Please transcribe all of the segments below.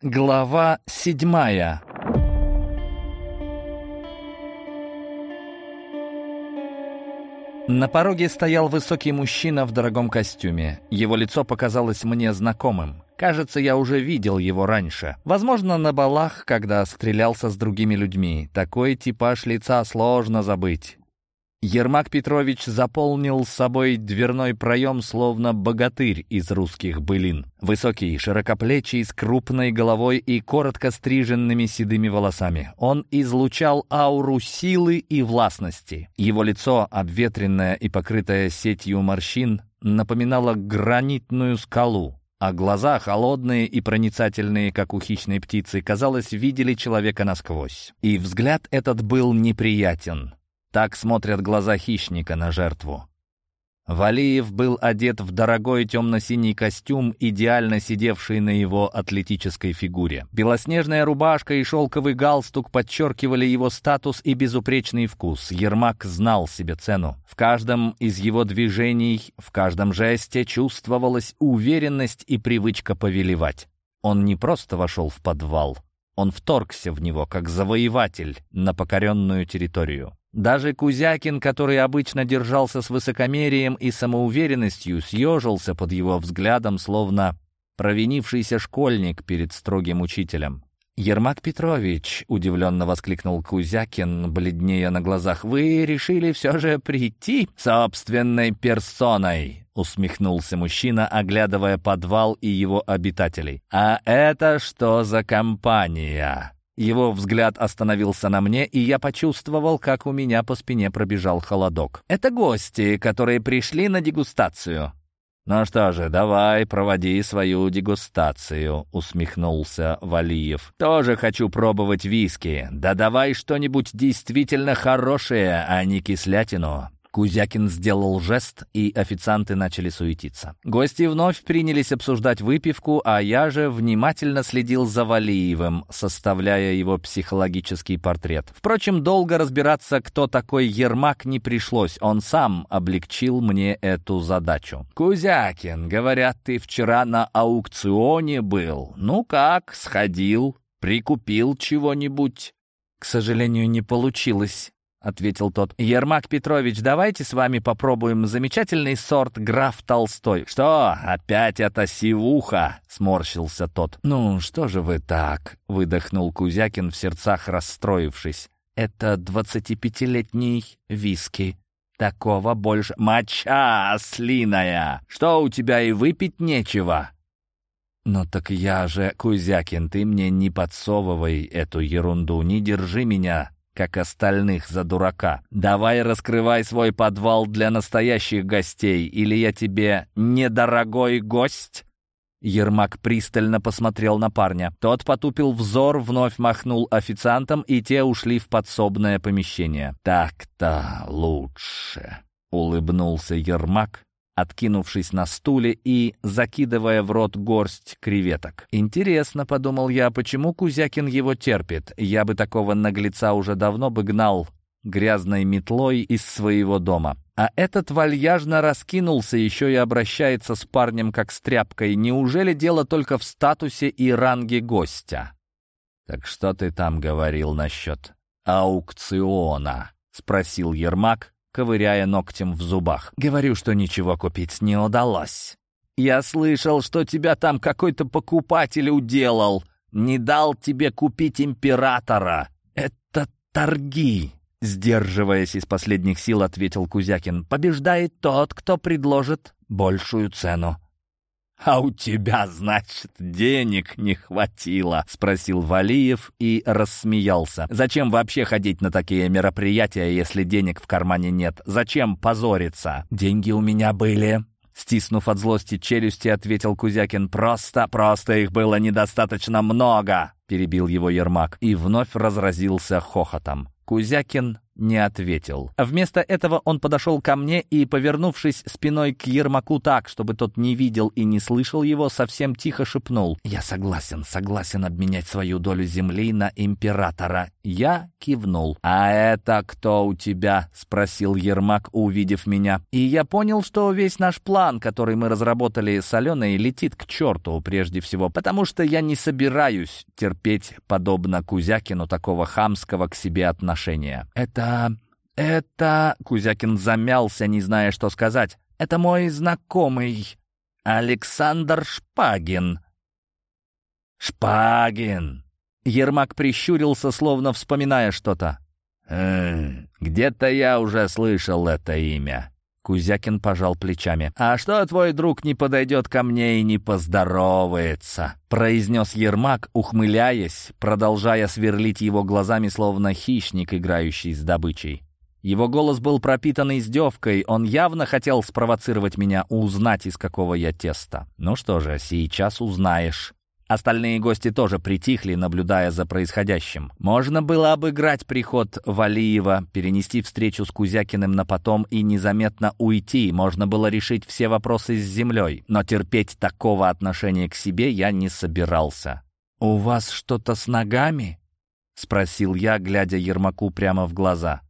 Глава седьмая На пороге стоял высокий мужчина в дорогом костюме. Его лицо показалось мне знакомым. Кажется, я уже видел его раньше. Возможно, на балах, когда стрелялся с другими людьми. Такой типаж лица сложно забыть. Ермак Петрович заполнил собой дверной проем, словно богатырь из русских былин. Высокий, широкоплечий, с крупной головой и коротко стриженными седыми волосами. Он излучал ауру силы и властности. Его лицо, обветренное и покрытое сетью морщин, напоминало гранитную скалу. А глаза, холодные и проницательные, как у хищной птицы, казалось, видели человека насквозь. И взгляд этот был неприятен. Так смотрят глаза хищника на жертву. Валиев был одет в дорогой темно-синий костюм, идеально сидевший на его атлетической фигуре. Белоснежная рубашка и шелковый галстук подчеркивали его статус и безупречный вкус. Ермак знал себе цену. В каждом из его движений, в каждом жесте чувствовалась уверенность и привычка повелевать. Он не просто вошел в подвал, он вторгся в него как завоеватель на покоренную территорию. Даже Кузякин, который обычно держался с высокомерием и самоуверенностью, съежился под его взглядом, словно провинившийся школьник перед строгим учителем. «Ермак Петрович», — удивленно воскликнул Кузякин, бледнее на глазах, — «вы решили все же прийти собственной персоной?» — усмехнулся мужчина, оглядывая подвал и его обитателей. «А это что за компания?» Его взгляд остановился на мне, и я почувствовал, как у меня по спине пробежал холодок. «Это гости, которые пришли на дегустацию». «Ну что же, давай, проводи свою дегустацию», — усмехнулся Валиев. «Тоже хочу пробовать виски. Да давай что-нибудь действительно хорошее, а не кислятину. Кузякин сделал жест, и официанты начали суетиться. Гости вновь принялись обсуждать выпивку, а я же внимательно следил за Валиевым, составляя его психологический портрет. Впрочем, долго разбираться, кто такой Ермак, не пришлось. Он сам облегчил мне эту задачу. «Кузякин, говорят, ты вчера на аукционе был. Ну как, сходил, прикупил чего-нибудь?» «К сожалению, не получилось». — ответил тот. «Ермак Петрович, давайте с вами попробуем замечательный сорт граф Толстой». «Что? Опять эта сивуха?» — сморщился тот. «Ну, что же вы так?» — выдохнул Кузякин в сердцах расстроившись. «Это двадцатипятилетний виски. Такого больше...» «Моча ослиная! Что, у тебя и выпить нечего?» «Ну так я же, Кузякин, ты мне не подсовывай эту ерунду, не держи меня как остальных за дурака. Давай раскрывай свой подвал для настоящих гостей, или я тебе недорогой гость?» Ермак пристально посмотрел на парня. Тот потупил взор, вновь махнул официантам и те ушли в подсобное помещение. «Так-то лучше», — улыбнулся Ермак, откинувшись на стуле и закидывая в рот горсть креветок. «Интересно», — подумал я, — «почему Кузякин его терпит? Я бы такого наглеца уже давно бы гнал грязной метлой из своего дома. А этот вальяжно раскинулся, еще и обращается с парнем как с тряпкой. Неужели дело только в статусе и ранге гостя? «Так что ты там говорил насчет аукциона?» — спросил Ермак, ковыряя ногтем в зубах. «Говорю, что ничего купить не удалось. Я слышал, что тебя там какой-то покупатель уделал. Не дал тебе купить императора. Это торги!» Сдерживаясь из последних сил, ответил Кузякин. «Побеждает тот, кто предложит большую цену». «А у тебя, значит, денег не хватило?» — спросил Валиев и рассмеялся. «Зачем вообще ходить на такие мероприятия, если денег в кармане нет? Зачем позориться?» «Деньги у меня были», Стиснув от злости челюсти, ответил Кузякин. «Просто, просто их было недостаточно много!» Перебил его Ермак и вновь разразился хохотом. Кузякин не ответил. Вместо этого он подошел ко мне и, повернувшись спиной к Ермаку так, чтобы тот не видел и не слышал его, совсем тихо шепнул. «Я согласен, согласен обменять свою долю земли на императора». Я кивнул. «А это кто у тебя?» — спросил Ермак, увидев меня. И я понял, что весь наш план, который мы разработали с Аленой, летит к черту прежде всего, потому что я не собираюсь терпеть, подобно Кузякину, такого хамского к себе отношения. «Это а, «Это... Кузякин замялся, не зная, что сказать. «Это мой знакомый. Александр Шпагин». «Шпагин!» Ермак прищурился, словно вспоминая что-то. «Э, «Где-то я уже слышал это имя. Кузякин пожал плечами. «А что твой друг не подойдет ко мне и не поздоровается?» произнес Ермак, ухмыляясь, продолжая сверлить его глазами, словно хищник, играющий с добычей. Его голос был пропитан издевкой, он явно хотел спровоцировать меня узнать, из какого я теста. «Ну что же, сейчас узнаешь». Остальные гости тоже притихли, наблюдая за происходящим. Можно было обыграть приход Валиева, перенести встречу с Кузякиным на потом и незаметно уйти. Можно было решить все вопросы с землей. Но терпеть такого отношения к себе я не собирался. «У вас что-то с ногами?» — спросил я, глядя Ермаку прямо в глаза.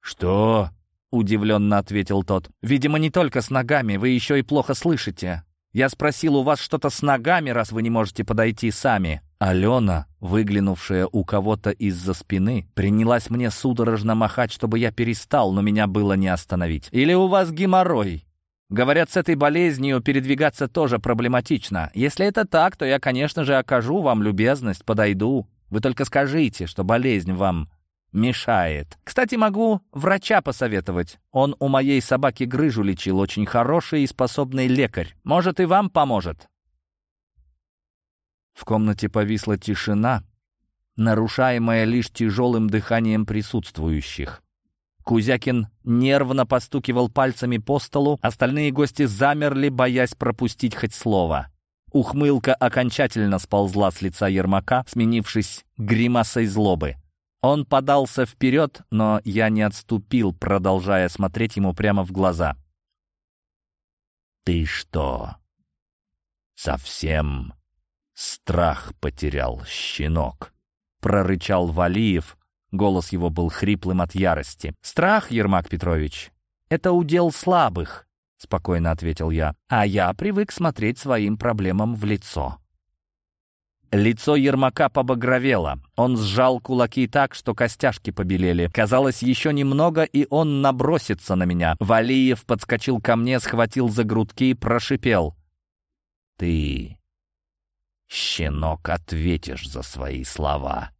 «Что?» — удивленно ответил тот. «Видимо, не только с ногами, вы еще и плохо слышите». Я спросил, у вас что-то с ногами, раз вы не можете подойти сами. Алена, выглянувшая у кого-то из-за спины, принялась мне судорожно махать, чтобы я перестал, но меня было не остановить. Или у вас геморрой? Говорят, с этой болезнью передвигаться тоже проблематично. Если это так, то я, конечно же, окажу вам любезность, подойду. Вы только скажите, что болезнь вам мешает. Кстати, могу врача посоветовать. Он у моей собаки грыжу лечил, очень хороший и способный лекарь. Может, и вам поможет». В комнате повисла тишина, нарушаемая лишь тяжелым дыханием присутствующих. Кузякин нервно постукивал пальцами по столу, остальные гости замерли, боясь пропустить хоть слово. Ухмылка окончательно сползла с лица Ермака, сменившись гримасой злобы. Он подался вперед, но я не отступил, продолжая смотреть ему прямо в глаза. «Ты что, совсем страх потерял, щенок?» — прорычал Валиев. Голос его был хриплым от ярости. «Страх, Ермак Петрович, это удел слабых», — спокойно ответил я. «А я привык смотреть своим проблемам в лицо». Лицо Ермака побагровело. Он сжал кулаки так, что костяшки побелели. Казалось, еще немного, и он набросится на меня. Валиев подскочил ко мне, схватил за грудки и прошипел. «Ты, щенок, ответишь за свои слова!»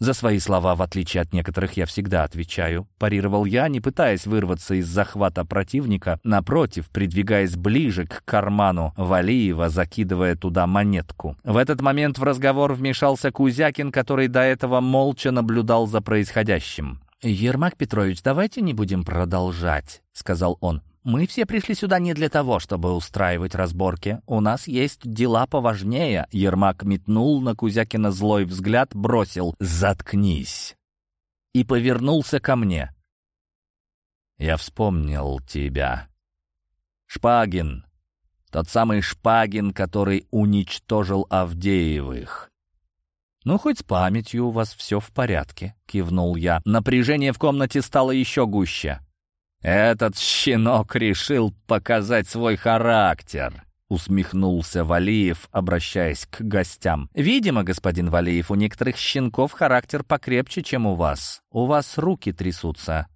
За свои слова, в отличие от некоторых, я всегда отвечаю. Парировал я, не пытаясь вырваться из захвата противника, напротив, придвигаясь ближе к карману Валиева, закидывая туда монетку. В этот момент в разговор вмешался Кузякин, который до этого молча наблюдал за происходящим. «Ермак Петрович, давайте не будем продолжать», — сказал он. Мы все пришли сюда не для того, чтобы устраивать разборки. У нас есть дела поважнее. Ермак метнул на Кузякина злой взгляд, бросил «Заткнись!» и повернулся ко мне. Я вспомнил тебя. Шпагин. Тот самый Шпагин, который уничтожил Авдеевых. «Ну, хоть с памятью у вас все в порядке», — кивнул я. Напряжение в комнате стало еще гуще. «Этот щенок решил показать свой характер», — усмехнулся Валиев, обращаясь к гостям. «Видимо, господин Валиев, у некоторых щенков характер покрепче, чем у вас. У вас руки трясутся».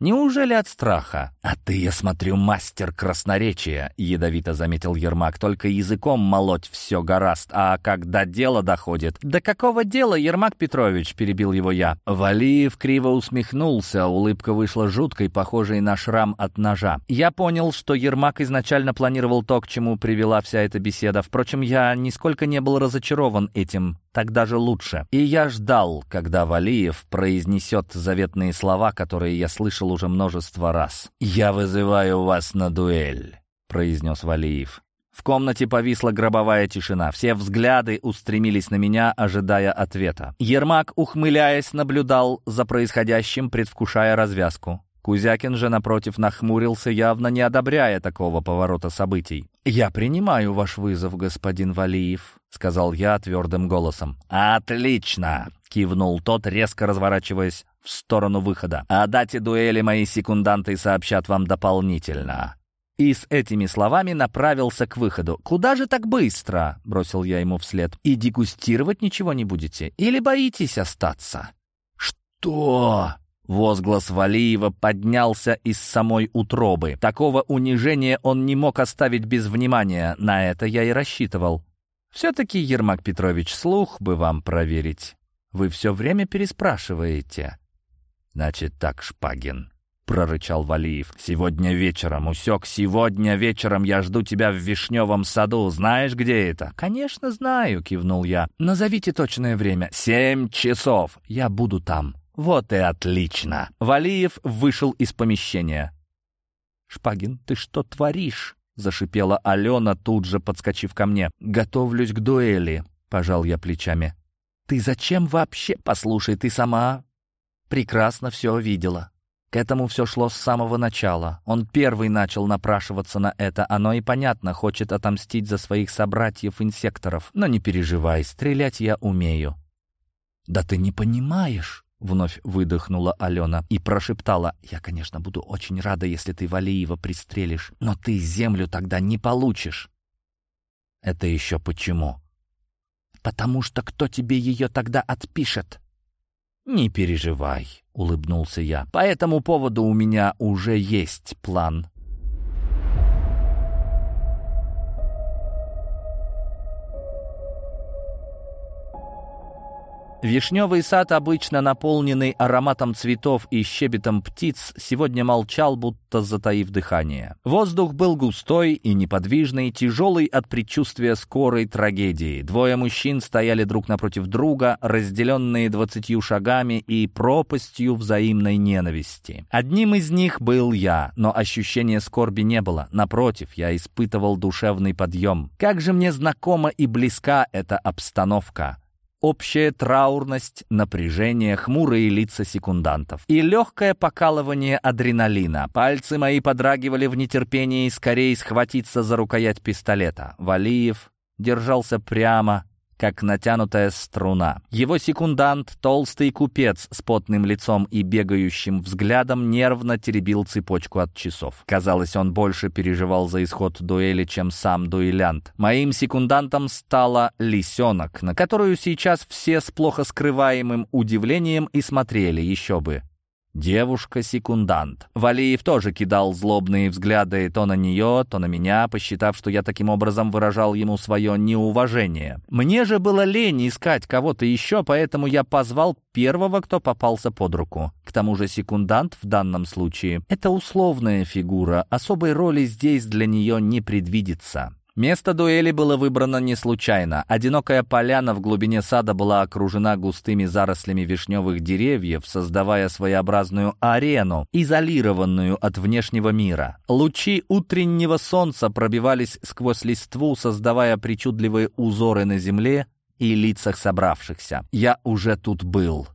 Неужели от страха? А ты, я смотрю, мастер красноречия, ядовито заметил Ермак, только языком молоть все гораст, а когда дело доходит... Да какого дела, Ермак Петрович, перебил его я. Валиев криво усмехнулся, улыбка вышла жуткой, похожей на шрам от ножа. Я понял, что Ермак изначально планировал то, к чему привела вся эта беседа. Впрочем, я нисколько не был разочарован этим так даже лучше. И я ждал, когда Валиев произнесет заветные слова, которые я слышал уже множество раз. «Я вызываю вас на дуэль», — произнес Валиев. В комнате повисла гробовая тишина. Все взгляды устремились на меня, ожидая ответа. Ермак, ухмыляясь, наблюдал за происходящим, предвкушая развязку. Кузякин же, напротив, нахмурился, явно не одобряя такого поворота событий. «Я принимаю ваш вызов, господин Валиев», — сказал я твердым голосом. «Отлично!» — кивнул тот, резко разворачиваясь в сторону выхода. «О дате дуэли мои секунданты сообщат вам дополнительно». И с этими словами направился к выходу. «Куда же так быстро?» — бросил я ему вслед. «И дегустировать ничего не будете? Или боитесь остаться?» «Что?» Возглас Валиева поднялся из самой утробы. Такого унижения он не мог оставить без внимания. На это я и рассчитывал. «Все-таки, Ермак Петрович, слух бы вам проверить. Вы все время переспрашиваете». «Значит так, Шпагин», — прорычал Валиев. «Сегодня вечером, Усек, сегодня вечером я жду тебя в Вишневом саду. Знаешь, где это?» «Конечно, знаю», — кивнул я. «Назовите точное время». «Семь часов. Я буду там». Вот и отлично. Валиев вышел из помещения. «Шпагин, ты что творишь?» — зашипела Алена, тут же подскочив ко мне. «Готовлюсь к дуэли», — пожал я плечами. «Ты зачем вообще? Послушай, ты сама прекрасно все видела. К этому все шло с самого начала. Он первый начал напрашиваться на это. Оно и понятно, хочет отомстить за своих собратьев-инсекторов. Но не переживай, стрелять я умею». «Да ты не понимаешь!» — вновь выдохнула Алена и прошептала. «Я, конечно, буду очень рада, если ты Валиева пристрелишь, но ты землю тогда не получишь». «Это еще почему?» «Потому что кто тебе ее тогда отпишет?» «Не переживай», — улыбнулся я. «По этому поводу у меня уже есть план. Вишневый сад, обычно наполненный ароматом цветов и щебетом птиц, сегодня молчал, будто затаив дыхание. Воздух был густой и неподвижный, тяжелый от предчувствия скорой трагедии. Двое мужчин стояли друг напротив друга, разделенные двадцатью шагами и пропастью взаимной ненависти. Одним из них был я, но ощущения скорби не было. Напротив, я испытывал душевный подъем. Как же мне знакома и близка эта обстановка общая траурность, напряжение, хмурые лица секундантов и легкое покалывание адреналина. Пальцы мои подрагивали в нетерпении скорее схватиться за рукоять пистолета. Валиев держался прямо, как натянутая струна. Его секундант, толстый купец с потным лицом и бегающим взглядом, нервно теребил цепочку от часов. Казалось, он больше переживал за исход дуэли, чем сам дуэлянт. Моим секундантом стала лисенок, на которую сейчас все с плохо скрываемым удивлением и смотрели, еще бы. Девушка-секундант. Валиев тоже кидал злобные взгляды то на нее, то на меня, посчитав, что я таким образом выражал ему свое неуважение. Мне же было лень искать кого-то еще, поэтому я позвал первого, кто попался под руку. К тому же секундант в данном случае — это условная фигура, особой роли здесь для нее не предвидится. Место дуэли было выбрано не случайно. Одинокая поляна в глубине сада была окружена густыми зарослями вишневых деревьев, создавая своеобразную арену, изолированную от внешнего мира. Лучи утреннего солнца пробивались сквозь листву, создавая причудливые узоры на земле и лицах собравшихся. «Я уже тут был.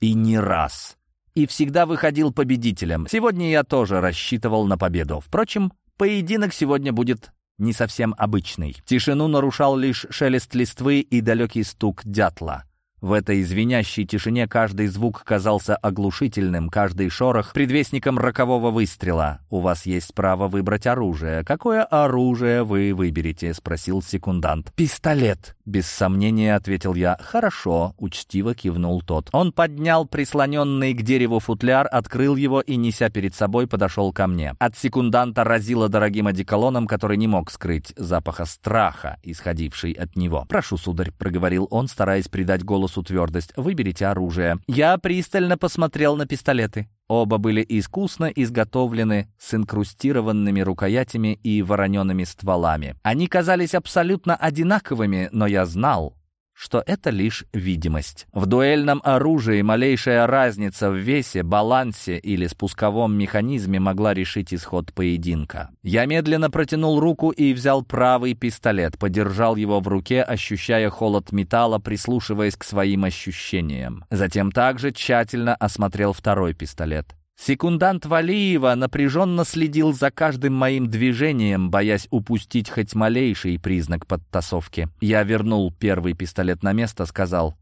И не раз». И всегда выходил победителем. Сегодня я тоже рассчитывал на победу. Впрочем, поединок сегодня будет не совсем обычный. Тишину нарушал лишь шелест листвы и далекий стук дятла. В этой извиняющей тишине каждый звук казался оглушительным, каждый шорох — предвестником рокового выстрела. «У вас есть право выбрать оружие. Какое оружие вы выберете?» — спросил секундант. «Пистолет», — без сомнения ответил я. «Хорошо», — учтиво кивнул тот. Он поднял прислоненный к дереву футляр, открыл его и, неся перед собой, подошел ко мне. От секунданта разило дорогим одеколоном, который не мог скрыть запаха страха, исходивший от него. «Прошу, сударь», — проговорил он, стараясь придать голосу Гросу твердость. «Выберите оружие». Я пристально посмотрел на пистолеты. Оба были искусно изготовлены с инкрустированными рукоятями и вороненными стволами. Они казались абсолютно одинаковыми, но я знал, что это лишь видимость. В дуэльном оружии малейшая разница в весе, балансе или спусковом механизме могла решить исход поединка. Я медленно протянул руку и взял правый пистолет, подержал его в руке, ощущая холод металла, прислушиваясь к своим ощущениям. Затем также тщательно осмотрел второй пистолет. Секундант Валиева напряженно следил за каждым моим движением, боясь упустить хоть малейший признак подтасовки. Я вернул первый пистолет на место, сказал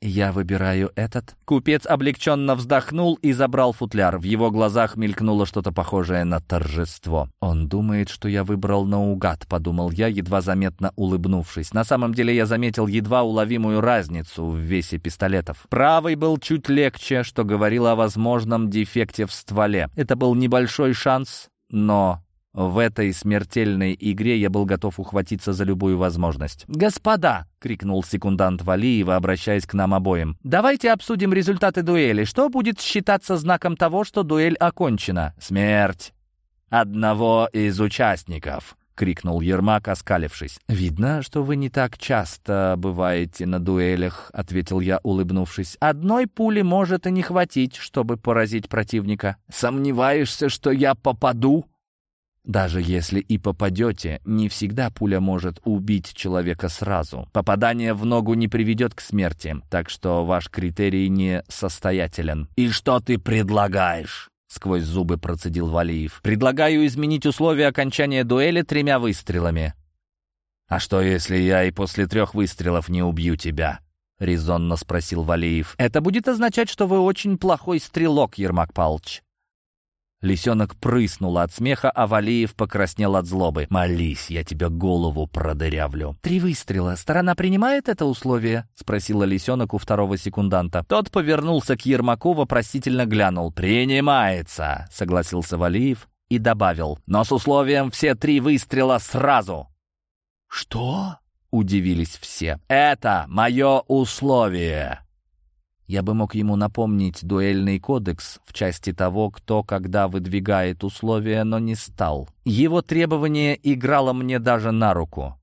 «Я выбираю этот». Купец облегченно вздохнул и забрал футляр. В его глазах мелькнуло что-то похожее на торжество. «Он думает, что я выбрал наугад», — подумал я, едва заметно улыбнувшись. На самом деле я заметил едва уловимую разницу в весе пистолетов. Правый был чуть легче, что говорило о возможном дефекте в стволе. Это был небольшой шанс, но в этой смертельной игре я был готов ухватиться за любую возможность. «Господа!» — крикнул секундант Валиева, обращаясь к нам обоим. «Давайте обсудим результаты дуэли. Что будет считаться знаком того, что дуэль окончена?» «Смерть одного из участников!» — крикнул Ермак, оскалившись. «Видно, что вы не так часто бываете на дуэлях», — ответил я, улыбнувшись. «Одной пули может и не хватить, чтобы поразить противника». «Сомневаешься, что я попаду?» Даже если и попадете, не всегда пуля может убить человека сразу. Попадание в ногу не приведет к смерти, так что ваш критерий не состоятелен. «И что ты предлагаешь?» — сквозь зубы процедил Валиев. «Предлагаю изменить условия окончания дуэли тремя выстрелами». «А что, если я и после трех выстрелов не убью тебя?» — резонно спросил Валиев. «Это будет означать, что вы очень плохой стрелок, Ермак Палч. Лисенок прыснул от смеха, а Валиев покраснел от злобы. «Молись, я тебе голову продырявлю». «Три выстрела. Сторона принимает это условие?» — спросила Лисенок у второго секунданта. Тот повернулся к Ермакову, вопросительно глянул. «Принимается», — согласился Валиев и добавил. «Но с условием все три выстрела сразу». «Что?» — удивились все. «Это мое условие». Я бы мог ему напомнить дуэльный кодекс в части того, кто когда выдвигает условия, но не стал. Его требование играло мне даже на руку.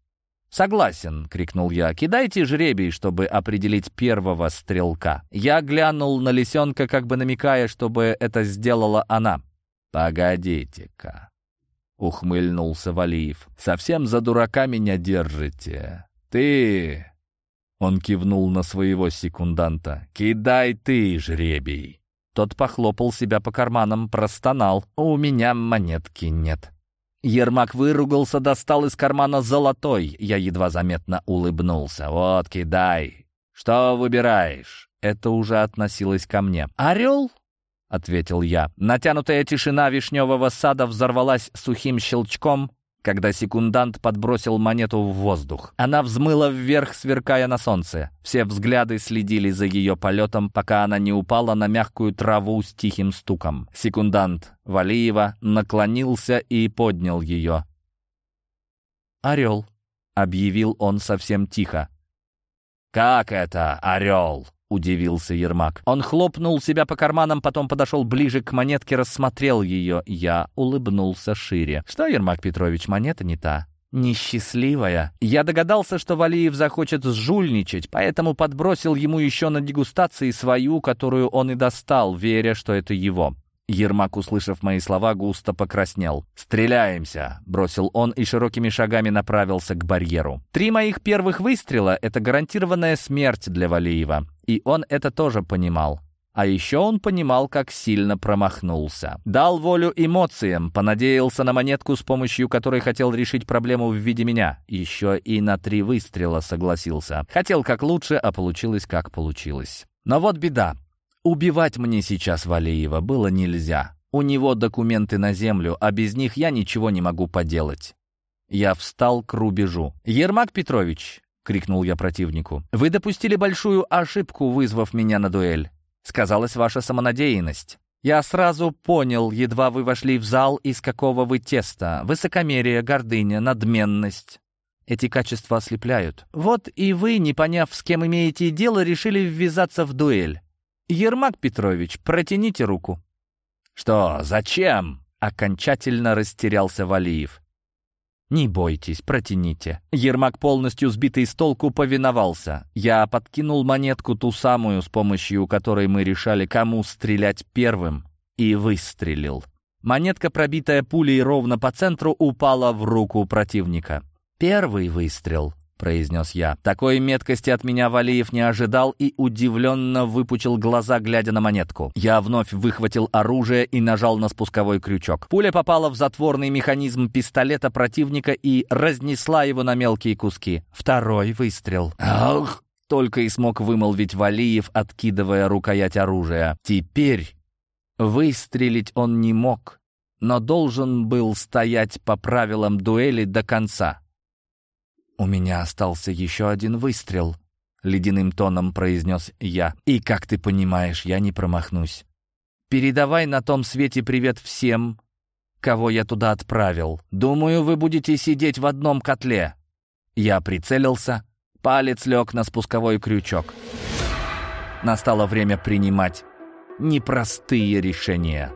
«Согласен!» — крикнул я. «Кидайте жребий, чтобы определить первого стрелка». Я глянул на лисенка, как бы намекая, чтобы это сделала она. «Погодите-ка!» — ухмыльнулся Валиев. «Совсем за дурака меня держите!» «Ты, он кивнул на своего секунданта. «Кидай ты, жребий!» Тот похлопал себя по карманам, простонал. «У меня монетки нет». Ермак выругался, достал из кармана золотой. Я едва заметно улыбнулся. «Вот, кидай! Что выбираешь?» Это уже относилось ко мне. «Орел?» — ответил я. Натянутая тишина вишневого сада взорвалась сухим щелчком, когда секундант подбросил монету в воздух. Она взмыла вверх, сверкая на солнце. Все взгляды следили за ее полетом, пока она не упала на мягкую траву с тихим стуком. Секундант Валиева наклонился и поднял ее. «Орел», — объявил он совсем тихо. «Как это, орел?» — удивился Ермак. Он хлопнул себя по карманам, потом подошел ближе к монетке, рассмотрел ее. Я улыбнулся шире. «Что, Ермак Петрович, монета не та?» несчастливая. Я догадался, что Валиев захочет сжульничать, поэтому подбросил ему еще на дегустации свою, которую он и достал, веря, что это его. Ермак, услышав мои слова, густо покраснел. «Стреляемся!» — бросил он и широкими шагами направился к барьеру. Три моих первых выстрела — это гарантированная смерть для Валиева. И он это тоже понимал. А еще он понимал, как сильно промахнулся. Дал волю эмоциям, понадеялся на монетку, с помощью которой хотел решить проблему в виде меня. Еще и на три выстрела согласился. Хотел как лучше, а получилось как получилось. Но вот беда. Убивать мне сейчас Валеева было нельзя. У него документы на землю, а без них я ничего не могу поделать. Я встал к рубежу. «Ермак Петрович!» — крикнул я противнику. «Вы допустили большую ошибку, вызвав меня на дуэль. Сказалась ваша самонадеянность. Я сразу понял, едва вы вошли в зал, из какого вы теста. Высокомерие, гордыня, надменность. Эти качества ослепляют. Вот и вы, не поняв, с кем имеете дело, решили ввязаться в дуэль. «Ермак Петрович, протяните руку». «Что? Зачем?» — окончательно растерялся Валиев. «Не бойтесь, протяните». Ермак, полностью сбитый с толку, повиновался. Я подкинул монетку, ту самую, с помощью которой мы решали, кому стрелять первым, и выстрелил. Монетка, пробитая пулей ровно по центру, упала в руку противника. Первый выстрел — произнес я. Такой меткости от меня Валиев не ожидал и удивленно выпучил глаза, глядя на монетку. Я вновь выхватил оружие и нажал на спусковой крючок. Пуля попала в затворный механизм пистолета противника и разнесла его на мелкие куски. Второй выстрел. «Ах!» — только и смог вымолвить Валиев, откидывая рукоять оружия. «Теперь...» Выстрелить он не мог, но должен был стоять по правилам дуэли до конца. «У меня остался еще один выстрел», — ледяным тоном произнес я. «И, как ты понимаешь, я не промахнусь. Передавай на том свете привет всем, кого я туда отправил. Думаю, вы будете сидеть в одном котле». Я прицелился, палец лег на спусковой крючок. Настало время принимать непростые решения.